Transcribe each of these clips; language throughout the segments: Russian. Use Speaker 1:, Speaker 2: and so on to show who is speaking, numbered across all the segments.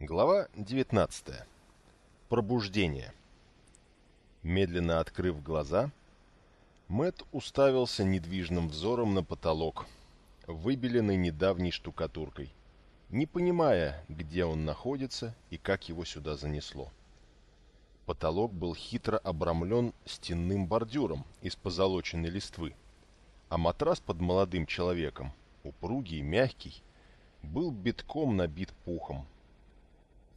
Speaker 1: Глава 19. Пробуждение. Медленно открыв глаза, Мэт уставился недвижным взором на потолок, выбеленный недавней штукатуркой, не понимая, где он находится и как его сюда занесло. Потолок был хитро обрамлен стенным бордюром из позолоченной листвы, а матрас под молодым человеком, упругий и мягкий, был битком набит пухом.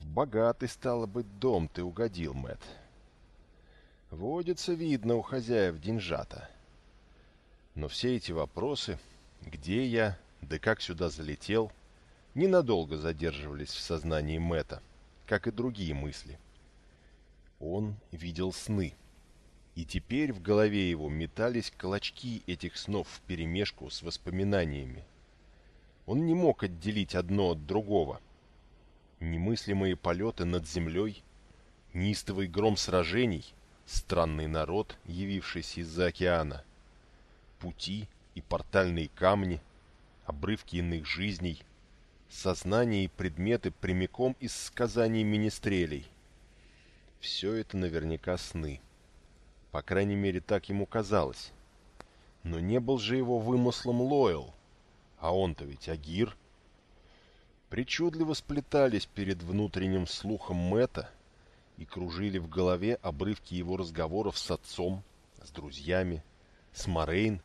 Speaker 1: Богатый, стало быть, дом ты угодил, Мэт. Водится, видно, у хозяев деньжата. Но все эти вопросы, где я, да как сюда залетел, ненадолго задерживались в сознании Мэта, как и другие мысли. Он видел сны. И теперь в голове его метались клочки этих снов вперемешку с воспоминаниями. Он не мог отделить одно от другого. Немыслимые полеты над землей, неистовый гром сражений, странный народ, явившийся из-за океана, пути и портальные камни, обрывки иных жизней, сознание и предметы прямиком из сказаний министрелей. Все это наверняка сны. По крайней мере, так ему казалось. Но не был же его вымыслом Лойл. А он-то ведь Агир. Причудливо сплетались перед внутренним слухом Мэта и кружили в голове обрывки его разговоров с отцом, с друзьями, с Морейн.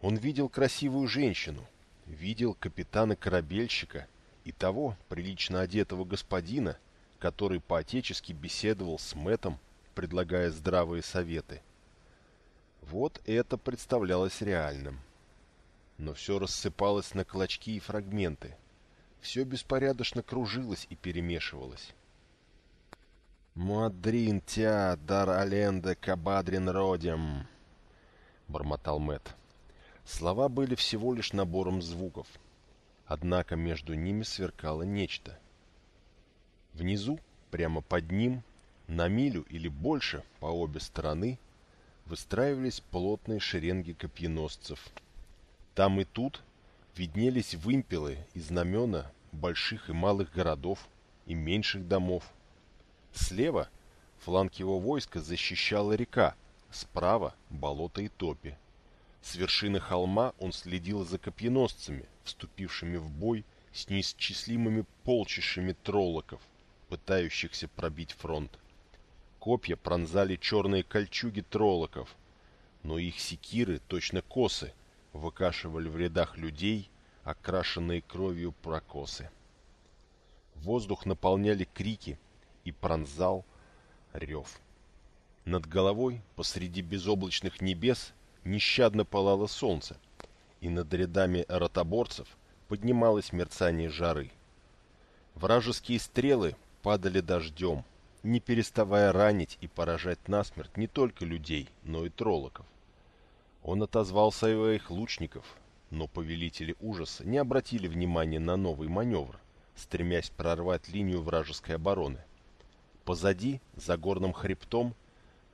Speaker 1: Он видел красивую женщину, видел капитана-корабельщика и того прилично одетого господина, который по-отечески беседовал с Мэтом, предлагая здравые советы. Вот это представлялось реальным. Но все рассыпалось на клочки и фрагменты. Все беспорядочно кружилось и перемешивалось. «Муадрин тя дар аленде кабадрин родем», — бормотал Мэт. Слова были всего лишь набором звуков. Однако между ними сверкало нечто — Внизу, прямо под ним, на милю или больше по обе стороны, выстраивались плотные шеренги копьеносцев. Там и тут виднелись вымпелы и знамена больших и малых городов и меньших домов. Слева фланг его войска защищала река, справа — болото и топи. С вершины холма он следил за копьеносцами, вступившими в бой с неисчислимыми полчищами троллоков — пытающихся пробить фронт. Копья пронзали черные кольчуги троллоков, но их секиры, точно косы, выкашивали в рядах людей, окрашенные кровью прокосы. Воздух наполняли крики и пронзал рев. Над головой, посреди безоблачных небес, нещадно пылало солнце, и над рядами ротоборцев поднималось мерцание жары. Вражеские стрелы падали дождем, не переставая ранить и поражать насмерть не только людей, но и троллоков. Он отозвал своих лучников, но повелители ужаса не обратили внимания на новый маневр, стремясь прорвать линию вражеской обороны. Позади, за горным хребтом,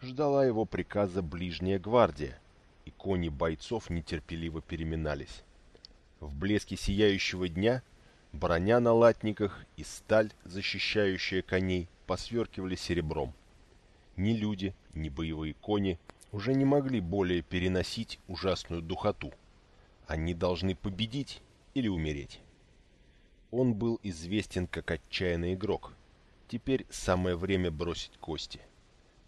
Speaker 1: ждала его приказа ближняя гвардия, и кони бойцов нетерпеливо переминались. В блеске сияющего дня Броня на латниках и сталь, защищающая коней, посверкивали серебром. Ни люди, ни боевые кони уже не могли более переносить ужасную духоту. Они должны победить или умереть. Он был известен как отчаянный игрок. Теперь самое время бросить кости.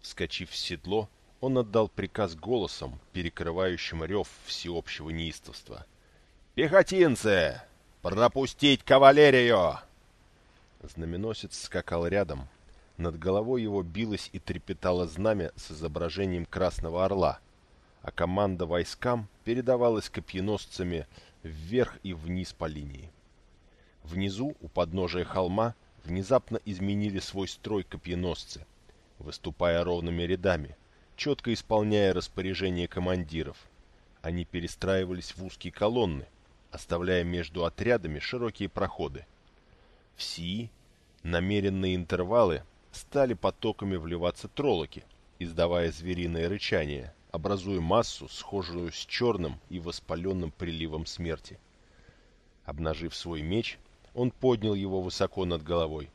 Speaker 1: Вскочив в седло, он отдал приказ голосом, перекрывающим рев всеобщего неистовства. «Пехотинцы! «Пропустить кавалерию!» Знаменосец скакал рядом. Над головой его билось и трепетало знамя с изображением Красного Орла, а команда войскам передавалась копьеносцами вверх и вниз по линии. Внизу, у подножия холма, внезапно изменили свой строй копьеносцы, выступая ровными рядами, четко исполняя распоряжения командиров. Они перестраивались в узкие колонны, оставляя между отрядами широкие проходы. В Сии намеренные интервалы стали потоками вливаться троллоки, издавая звериное рычание, образуя массу, схожую с черным и воспаленным приливом смерти. Обнажив свой меч, он поднял его высоко над головой.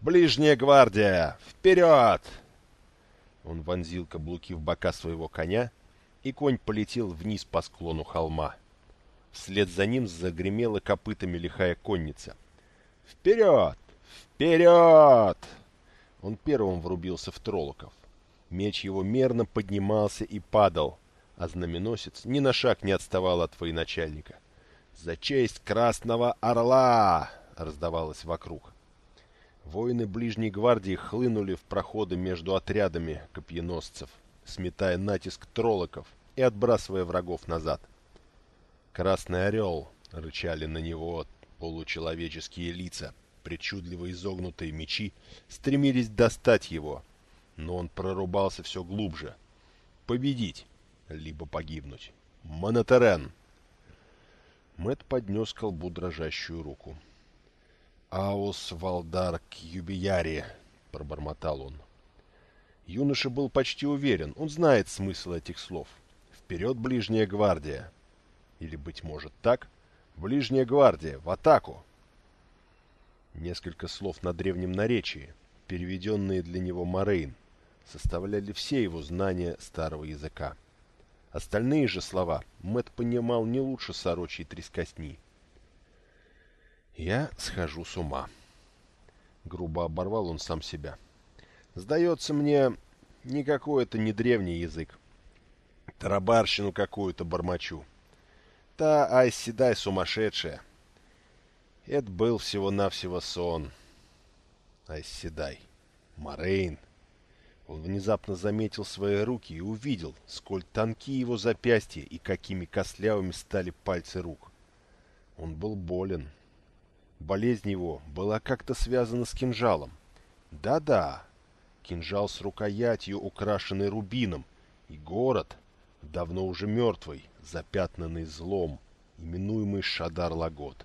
Speaker 1: Ближняя гвардия! Вперед!» Он вонзил каблуки в бока своего коня, и конь полетел вниз по склону холма. Вслед за ним загремела копытами лихая конница. «Вперед! Вперед!» Он первым врубился в троллоков. Меч его мерно поднимался и падал, а знаменосец ни на шаг не отставал от военачальника. «За честь Красного Орла!» — раздавалось вокруг. Воины ближней гвардии хлынули в проходы между отрядами копьеносцев, сметая натиск троллоков и отбрасывая врагов назад. «Красный орел!» — рычали на него получеловеческие лица, причудливо изогнутые мечи стремились достать его, но он прорубался все глубже. «Победить!» либо погибнуть. Монотерен!» Мэт поднес колбу дрожащую руку. «Аус Валдар Кьюбияри!» — пробормотал он. Юноша был почти уверен, он знает смысл этих слов. «Вперед, ближняя гвардия!» Или, быть может, так? «Ближняя гвардия! В атаку!» Несколько слов на древнем наречии, переведенные для него Морейн, составляли все его знания старого языка. Остальные же слова Мэт понимал не лучше сорочьей трескостни. «Я схожу с ума». Грубо оборвал он сам себя. «Сдается мне, никакой это не древний язык. Тарабарщину какую-то бормочу. Та айседай сумасшедшая. Это был всего-навсего сон. Айседай. Морейн. Он внезапно заметил свои руки и увидел, сколь тонки его запястья и какими костлявыми стали пальцы рук. Он был болен. Болезнь его была как-то связана с кинжалом. Да-да, кинжал с рукоятью, украшенный рубином, и город, давно уже мертвый, запятнанный злом, именуемый Шадар-Лагот.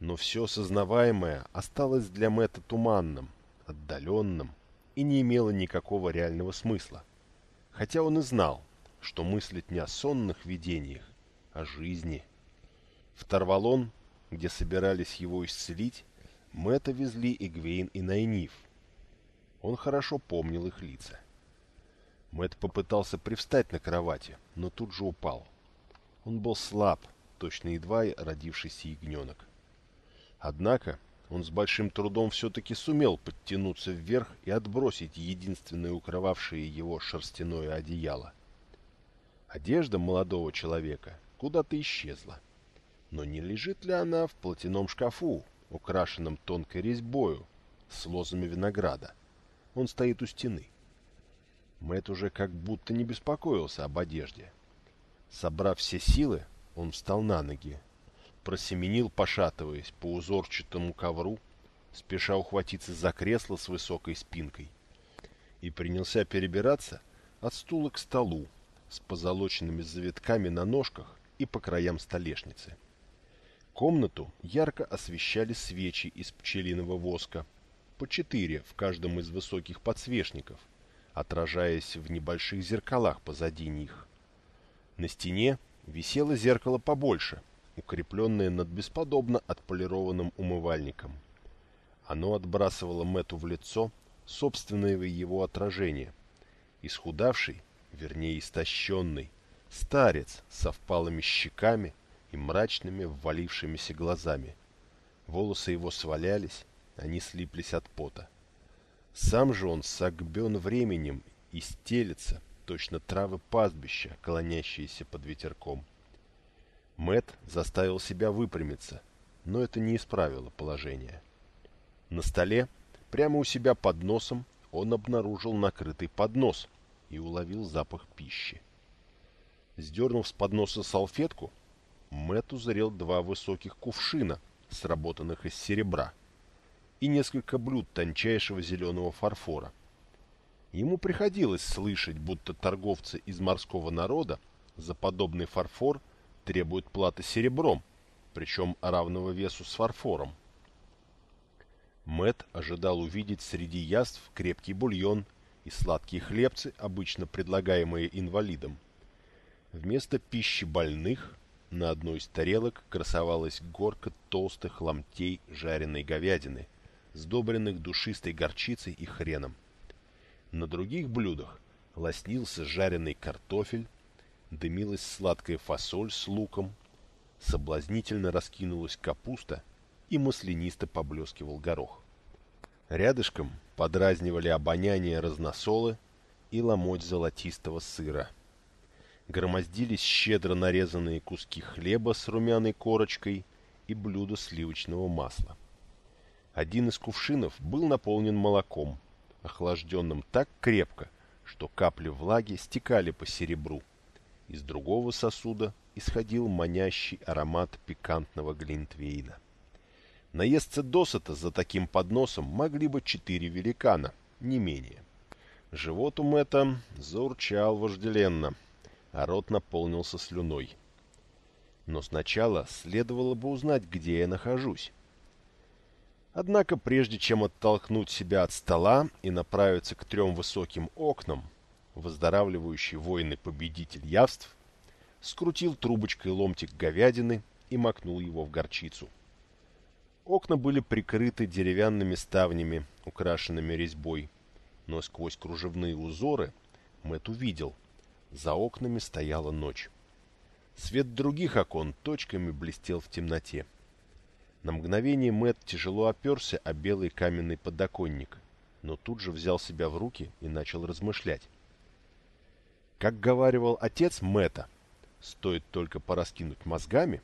Speaker 1: Но все сознаваемое осталось для Мэтта туманным, отдаленным, и не имело никакого реального смысла. Хотя он и знал, что мыслит не о сонных видениях, а о жизни. В Тарвалон, где собирались его исцелить, Мэтта везли Игвейн и Найниф. Он хорошо помнил их лица. Мэтт попытался привстать на кровати, но тут же упал. Он был слаб, точно едва родившийся ягненок. Однако он с большим трудом все-таки сумел подтянуться вверх и отбросить единственное укрывавшее его шерстяное одеяло. Одежда молодого человека куда-то исчезла. Но не лежит ли она в платяном шкафу, украшенном тонкой резьбою, с лозами винограда? Он стоит у стены. Мэт уже как будто не беспокоился об одежде. Собрав все силы, он встал на ноги просеменил, пошатываясь по узорчатому ковру, спеша ухватиться за кресло с высокой спинкой, и принялся перебираться от стула к столу с позолоченными завитками на ножках и по краям столешницы. Комнату ярко освещали свечи из пчелиного воска, по четыре в каждом из высоких подсвечников, отражаясь в небольших зеркалах позади них. На стене висело зеркало побольше, укрепленное над бесподобно отполированным умывальником. Оно отбрасывало Мэту в лицо собственное его отражение. Исхудавший, вернее истощенный, старец со впалыми щеками и мрачными ввалившимися глазами. Волосы его свалялись, они слиплись от пота. Сам же он согбен временем и стелется, точно травы пастбища, клонящиеся под ветерком. Мэт заставил себя выпрямиться, но это не исправило положение. На столе, прямо у себя под носом, он обнаружил накрытый поднос и уловил запах пищи. Сдернув с подноса салфетку, Мэт узрел два высоких кувшина, сработанных из серебра, и несколько блюд тончайшего зеленого фарфора. Ему приходилось слышать, будто торговцы из морского народа за подобный фарфор требует платы серебром, причем равного весу с фарфором. Мэт ожидал увидеть среди яств крепкий бульон и сладкие хлебцы, обычно предлагаемые инвалидам. Вместо пищи больных на одной из тарелок красовалась горка толстых ломтей жареной говядины сдобренных душистой горчицей и хреном. На других блюдах лоснился жареный картофель, дымилась сладкая фасоль с луком, соблазнительно раскинулась капуста и маслянисто поблескивал горох. Рядышком подразнивали обоняние разносолы и ломоть золотистого сыра. Громоздились щедро нарезанные куски хлеба с румяной корочкой и блюдо сливочного масла. Один из кувшинов был наполнен молоком, охлажденным так крепко, что капли влаги стекали по серебру. Из другого сосуда исходил манящий аромат пикантного глинтвейна. Наесться досыта за таким подносом могли бы четыре великана, не менее. Живот у Мэтта заурчал вожделенно, а рот наполнился слюной. Но сначала следовало бы узнать, где я нахожусь. Однако прежде чем оттолкнуть себя от стола и направиться к трем высоким окнам, выздоравливающий воин-победитель явств скрутил трубочкой ломтик говядины и макнул его в горчицу. Окна были прикрыты деревянными ставнями, украшенными резьбой, но сквозь кружевные узоры Мэт увидел, за окнами стояла ночь. Свет других окон точками блестел в темноте. На мгновение Мэт тяжело оперся о белый каменный подоконник, но тут же взял себя в руки и начал размышлять. Как говаривал отец Мэта, стоит только пораскинуть мозгами,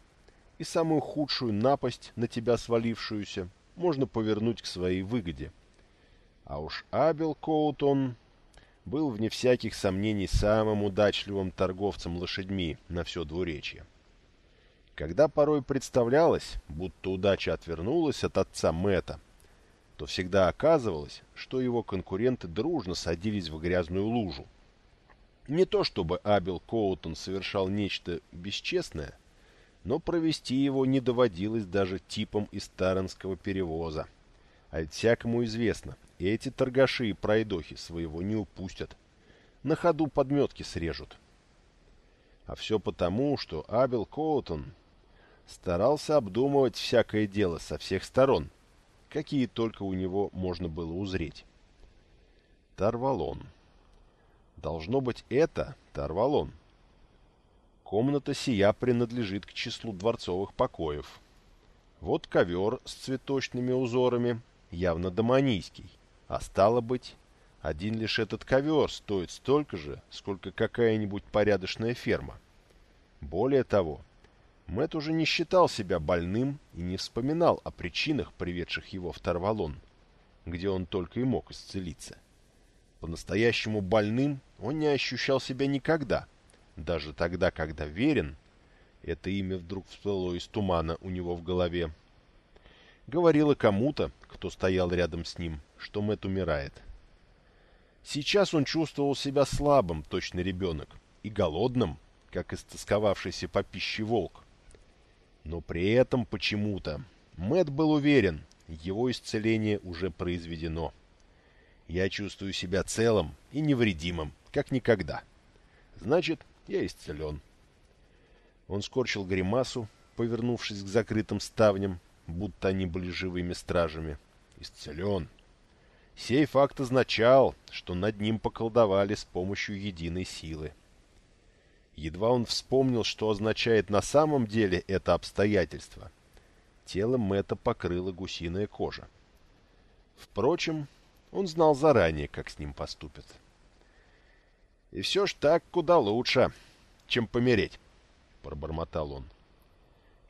Speaker 1: и самую худшую напасть на тебя свалившуюся можно повернуть к своей выгоде. А уж Абел Коутон был, вне всяких сомнений, самым удачливым торговцем лошадьми на все двуречье. Когда порой представлялось, будто удача отвернулась от отца Мэта, то всегда оказывалось, что его конкуренты дружно садились в грязную лужу. Не то чтобы Абел Коутон совершал нечто бесчестное, но провести его не доводилось даже типом из Таранского перевоза. А ведь всякому известно, эти торгаши и пройдохи своего не упустят. На ходу подметки срежут. А все потому, что Абел Коутон старался обдумывать всякое дело со всех сторон, какие только у него можно было узреть. Тарвалон. Должно быть, это Тарвалон. Комната сия принадлежит к числу дворцовых покоев. Вот ковер с цветочными узорами, явно доманийский. А стало быть, один лишь этот ковер стоит столько же, сколько какая-нибудь порядочная ферма. Более того, Мэт уже не считал себя больным и не вспоминал о причинах, приведших его в Тарвалон, где он только и мог исцелиться. По-настоящему больным он не ощущал себя никогда, даже тогда, когда верен, это имя вдруг всплыло из тумана у него в голове. Говорило кому-то, кто стоял рядом с ним, что Мэт умирает. Сейчас он чувствовал себя слабым, точно ребенок, и голодным, как истосковавшийся по пище волк. Но при этом почему-то Мэт был уверен, его исцеление уже произведено. Я чувствую себя целым и невредимым, как никогда. Значит, я исцелен. Он скорчил гримасу, повернувшись к закрытым ставням, будто они были живыми стражами. Исцелен. Сей факт означал, что над ним поколдовали с помощью единой силы. Едва он вспомнил, что означает на самом деле это обстоятельство. Тело Мэтта покрыла гусиная кожа. Впрочем, он знал заранее, как с ним поступят. «И все ж так куда лучше, чем помереть», — пробормотал он.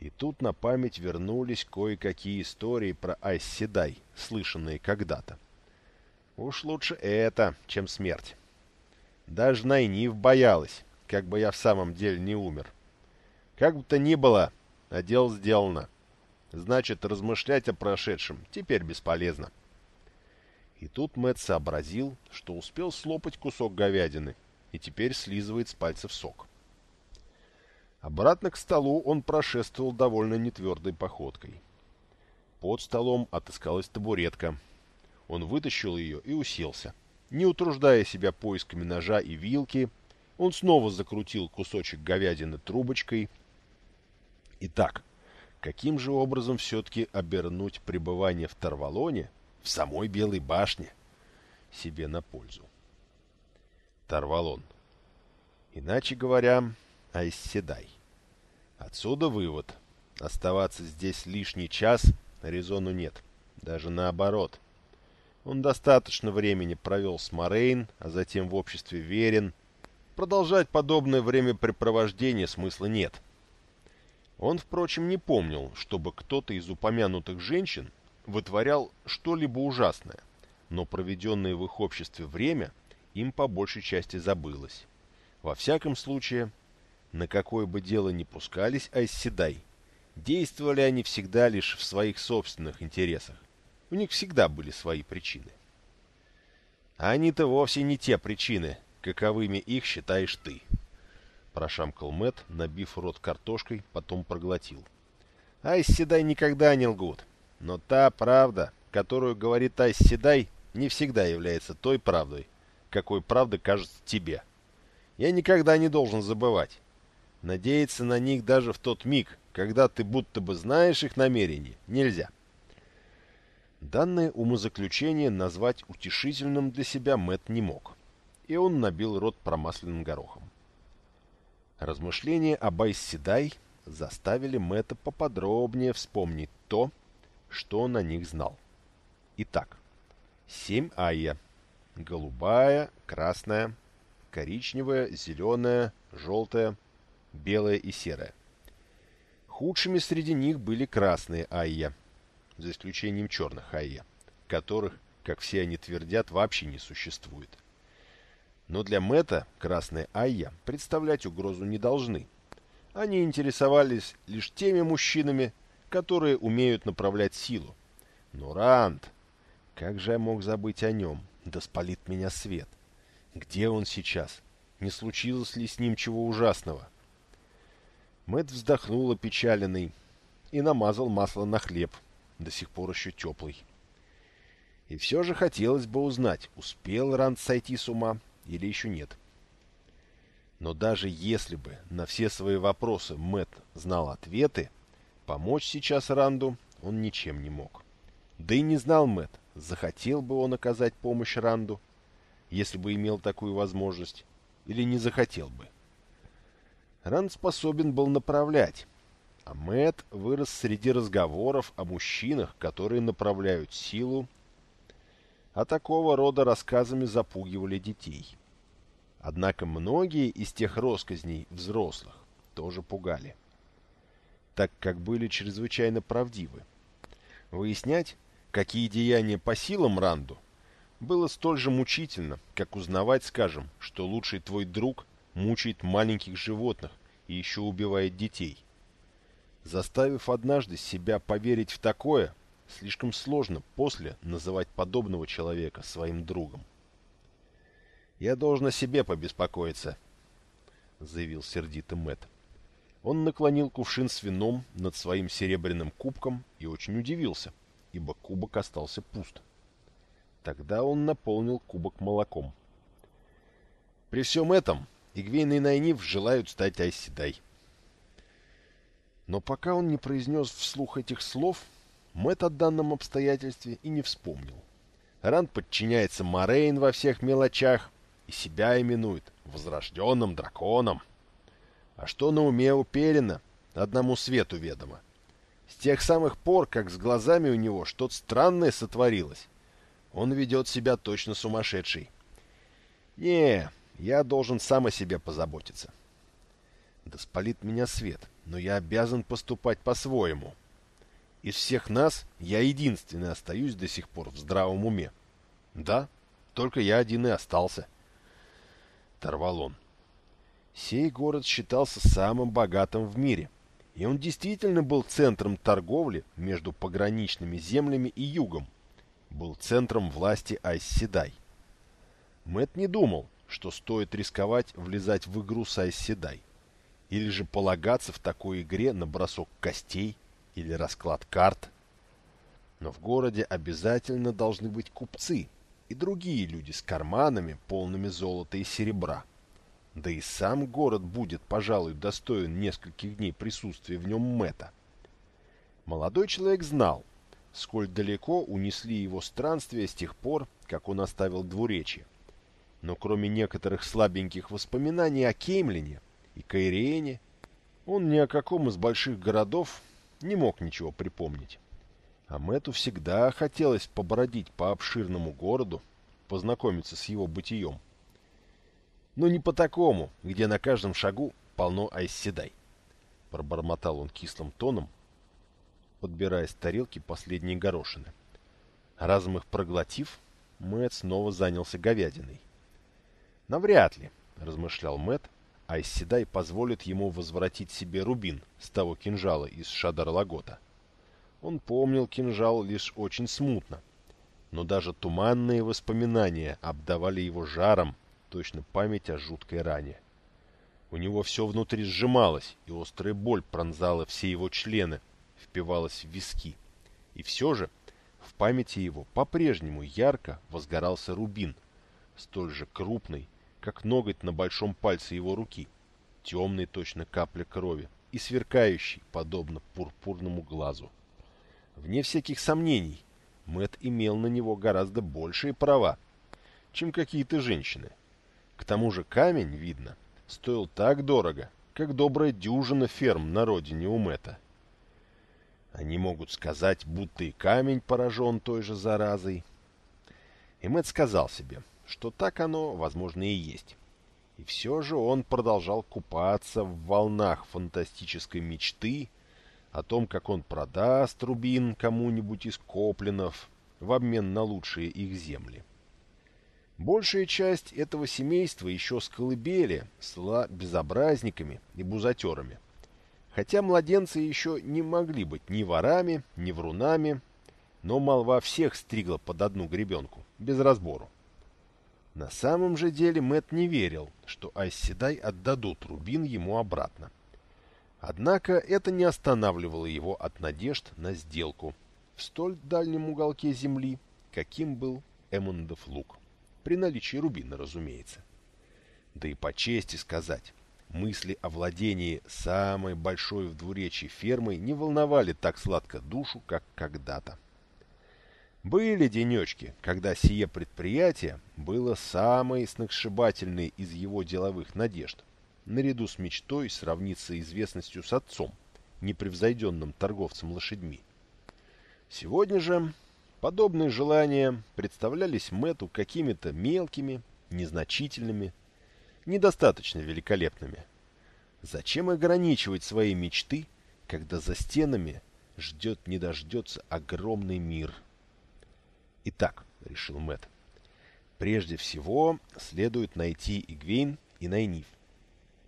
Speaker 1: И тут на память вернулись кое-какие истории про Айсседай, слышанные когда-то. Уж лучше это, чем смерть. Даже Найниф боялась, как бы я в самом деле не умер. Как бы то ни было, а дело сделано. Значит, размышлять о прошедшем теперь бесполезно. И тут Мэтт сообразил, что успел слопать кусок говядины и теперь слизывает с пальцев сок. Обратно к столу он прошествовал довольно нетвердой походкой. Под столом отыскалась табуретка. Он вытащил ее и уселся. Не утруждая себя поисками ножа и вилки, он снова закрутил кусочек говядины трубочкой. Итак, каким же образом все-таки обернуть пребывание в Тарвалоне в самой Белой башне. Себе на пользу. Тарвалон. Иначе говоря, Айсседай. Отсюда вывод. Оставаться здесь лишний час резону нет. Даже наоборот. Он достаточно времени провел с Морейн, а затем в обществе Верен. Продолжать подобное времяпрепровождение смысла нет. Он, впрочем, не помнил, чтобы кто-то из упомянутых женщин вытворял что-либо ужасное, но проведенное в их обществе время им по большей части забылось. Во всяком случае, на какое бы дело ни пускались Айсседай, действовали они всегда лишь в своих собственных интересах. У них всегда были свои причины. А они-то вовсе не те причины, каковыми их считаешь ты. Прошамкал Мэт, набив рот картошкой, потом проглотил. Айс Седай никогда не лгут. Но та правда, которую говорит Айс Седай, не всегда является той правдой, какой правда кажется тебе. Я никогда не должен забывать. Надеяться на них даже в тот миг, когда ты будто бы знаешь их намерения, нельзя. Данное умозаключение назвать утешительным для себя Мэт не мог, и он набил рот промасленным горохом. Размышления об Айсседай заставили Мэтта поподробнее вспомнить то, что он о них знал. Итак, семь айя. Голубая, красная, коричневая, зеленая, желтая, белая и серая. Худшими среди них были красные айя, за исключением черных айя, которых, как все они твердят, вообще не существует. Но для Мэтта красные айя представлять угрозу не должны. Они интересовались лишь теми мужчинами, которые умеют направлять силу. Но Ранд... Как же я мог забыть о нем? Да спалит меня свет. Где он сейчас? Не случилось ли с ним чего ужасного? Мэт вздохнул опечаленный и намазал масло на хлеб, до сих пор еще теплый. И все же хотелось бы узнать, успел Ранд сойти с ума или еще нет. Но даже если бы на все свои вопросы Мэт знал ответы, помочь сейчас Ранду он ничем не мог. Да и не знал Мэт, захотел бы он оказать помощь Ранду, если бы имел такую возможность, или не захотел бы. Ранд способен был направлять, а Мэт вырос среди разговоров о мужчинах, которые направляют силу, а такого рода рассказами запугивали детей. Однако многие из тех росказней взрослых тоже пугали, так как были чрезвычайно правдивы. Выяснять, какие деяния по силам Ранду, было столь же мучительно, как узнавать, скажем, что лучший твой друг мучает маленьких животных и еще убивает детей. Заставив однажды себя поверить в такое, слишком сложно после называть подобного человека своим другом. «Я должен о себе побеспокоиться», — заявил сердито Мэт. Он наклонил кувшин с вином над своим серебряным кубком и очень удивился, ибо кубок остался пуст. Тогда он наполнил кубок молоком. При всем этом Игвейн и Найниф желают стать Айседай. Но пока он не произнес вслух этих слов, Мэт о данном обстоятельстве и не вспомнил. Ранд подчиняется Морейн во всех мелочах и себя именует возрожденным драконом. А что на уме у Перина, одному свету ведомо. С тех самых пор, как с глазами у него что-то странное сотворилось, он ведет себя точно сумасшедший. Не, я должен сам о себе позаботиться. Да спалит меня свет, но я обязан поступать по-своему. Из всех нас я единственный остаюсь до сих пор в здравом уме. Да, только я один и остался. Тарвалон. Сей город считался самым богатым в мире, и он действительно был центром торговли между пограничными землями и югом, был центром власти Айсседай. Мэт не думал, что стоит рисковать влезать в игру с Айсседай, или же полагаться в такой игре на бросок костей или расклад карт. Но в городе обязательно должны быть купцы и другие люди с карманами, полными золота и серебра. Да и сам город будет, пожалуй, достоин нескольких дней присутствия в нем Мэта. Молодой человек знал, сколь далеко унесли его странствия с тех пор, как он оставил двуречье. Но кроме некоторых слабеньких воспоминаний о Кеймлине и Кайриене, он ни о каком из больших городов не мог ничего припомнить. А Мэту всегда хотелось побродить по обширному городу, познакомиться с его бытием. Но не по такому, где на каждом шагу полно айсседай. Пробормотал он кислым тоном, подбирая с тарелки последние горошины. Разом их проглотив, Мэтт снова занялся говядиной. «Навряд ли», — размышлял Мэтт, а позволит ему возвратить себе рубин с того кинжала из Шадар-Лагота. Он помнил кинжал лишь очень смутно, но даже туманные воспоминания обдавали его жаром, точно память о жуткой ране. У него все внутри сжималось, и острая боль пронзала все его члены, впивалась в виски. И все же в памяти его по-прежнему ярко возгорался рубин, столь же крупный, как ноготь на большом пальце его руки, темный точно капля крови и сверкающий, подобно пурпурному глазу. Вне всяких сомнений, Мэт имел на него гораздо большие права, чем какие-то женщины. К тому же камень, видно, стоил так дорого, как добрая дюжина ферм на родине у Мэта. Они могут сказать, будто и камень поражен той же заразой. И Мэт сказал себе — что так оно, возможно, и есть. И все же он продолжал купаться в волнах фантастической мечты о том, как он продаст рубин кому-нибудь из коплинов в обмен на лучшие их земли. Большая часть этого семейства еще с колыбели сла безобразниками и бузатерами. Хотя младенцы еще не могли быть ни ворами, ни врунами, но молва всех стригла под одну гребенку, без разбору. На самом же деле Мэт не верил, что Айсседай отдадут Рубин ему обратно. Однако это не останавливало его от надежд на сделку в столь дальнем уголке земли, каким был Эммондов луг. При наличии Рубина, разумеется. Да и по чести сказать, мысли о владении самой большой в двуречии фермой не волновали так сладко душу, как когда-то. Были денечки, когда сие предприятие было самой сногсшибательной из его деловых надежд, наряду с мечтой сравниться известностью с отцом, непревзойденным торговцем лошадьми. Сегодня же подобные желания представлялись Мэту какими-то мелкими, незначительными, недостаточно великолепными. Зачем ограничивать свои мечты, когда за стенами ждет не дождется огромный мир – Итак, решил Мэт, прежде всего следует найти Игвейн и Найниф.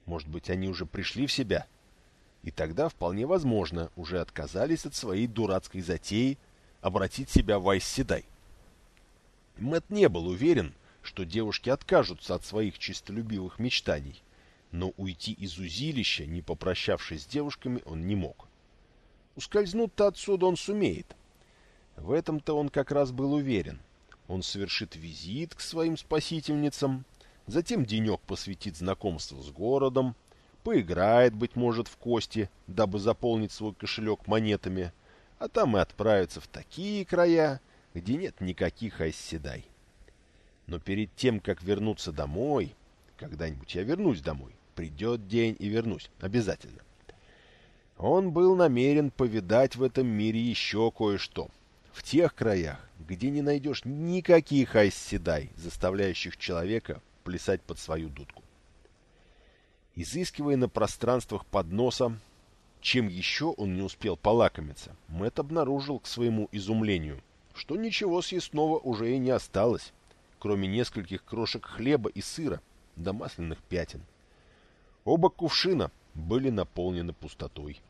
Speaker 1: Может быть, они уже пришли в себя? И тогда, вполне возможно, уже отказались от своей дурацкой затеи обратить себя в Айсседай. Мэт не был уверен, что девушки откажутся от своих чистолюбивых мечтаний, но уйти из узилища, не попрощавшись с девушками, он не мог. Ускользнуть-то отсюда он сумеет, в этом-то он как раз был уверен. Он совершит визит к своим спасительницам, затем денек посвятит знакомству с городом, поиграет, быть может, в кости, дабы заполнить свой кошелек монетами, а там и отправится в такие края, где нет никаких айсседай. Но перед тем, как вернуться домой, когда-нибудь я вернусь домой, придет день и вернусь, обязательно. Он был намерен повидать в этом мире еще кое-что — в тех краях, где не найдешь никаких айсседай, заставляющих человека плясать под свою дудку. Изыскивая на пространствах под носом, чем еще он не успел полакомиться, Мэт обнаружил к своему изумлению, что ничего съестного уже и не осталось, кроме нескольких крошек хлеба и сыра до масляных пятен. Оба кувшина были наполнены пустотой.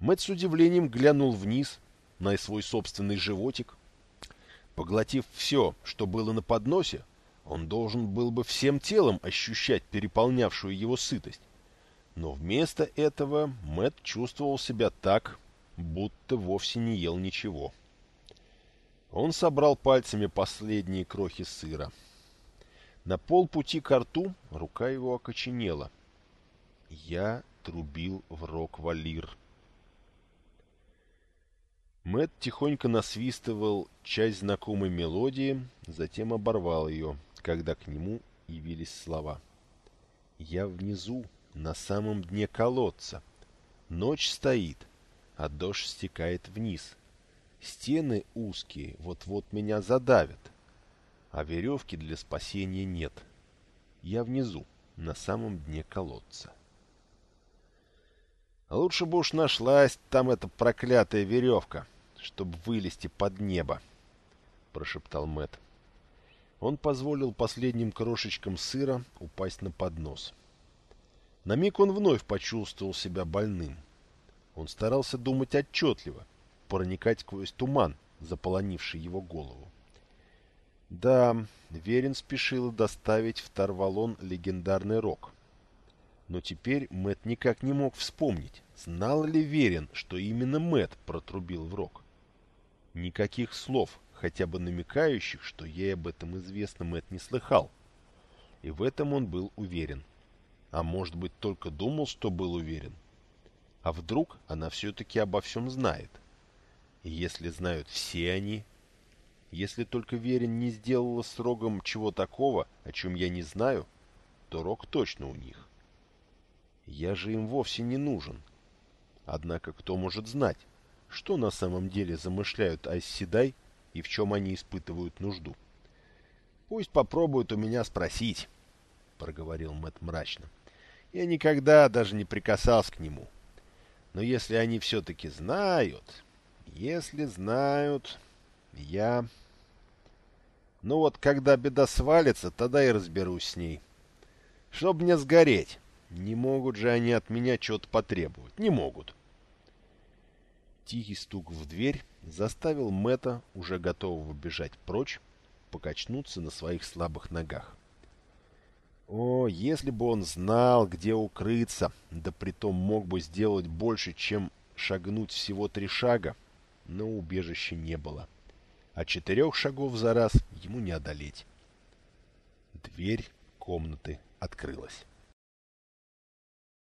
Speaker 1: Мэт с удивлением глянул вниз на свой собственный животик. Поглотив все, что было на подносе, он должен был бы всем телом ощущать переполнявшую его сытость. Но вместо этого Мэт чувствовал себя так, будто вовсе не ел ничего. Он собрал пальцами последние крохи сыра. На полпути к рту рука его окоченела. Я трубил в рог валир. Мэт тихонько насвистывал часть знакомой мелодии, затем оборвал ее, когда к нему явились слова. «Я внизу, на самом дне колодца. Ночь стоит, а дождь стекает вниз. Стены узкие, вот-вот меня задавят, а веревки для спасения нет. Я внизу, на самом дне колодца». «Лучше бы уж нашлась там эта проклятая веревка», чтобы вылезти под небо, — прошептал Мэт. Он позволил последним крошечкам сыра упасть на поднос. На миг он вновь почувствовал себя больным. Он старался думать отчетливо, проникать сквозь туман, заполонивший его голову. Да, Верин спешил доставить в Тарвалон легендарный рог. Но теперь Мэт никак не мог вспомнить, знал ли Верин, что именно Мэт протрубил в рог. Никаких слов, хотя бы намекающих, что ей об этом известно, Мэтт не слыхал. И в этом он был уверен. А может быть, только думал, что был уверен. А вдруг она все-таки обо всем знает? И если знают все они... Если только Верин не сделала с Рогом чего такого, о чем я не знаю, то Рог точно у них. Я же им вовсе не нужен. Однако кто может знать, что на самом деле замышляют Айсседай и в чем они испытывают нужду. «Пусть попробуют у меня спросить», — проговорил Мэтт мрачно. «Я никогда даже не прикасался к нему. Но если они все-таки знают, если знают, я... Ну вот, когда беда свалится, тогда и разберусь с ней. Чтоб мне сгореть. Не могут же они от меня что-то потребовать. Не могут». Тихий стук в дверь заставил Мэтта, уже готового бежать прочь, покачнуться на своих слабых ногах. О, если бы он знал, где укрыться, да притом мог бы сделать больше, чем шагнуть всего три шага, но убежища не было. А четырех шагов за раз ему не одолеть. Дверь комнаты открылась.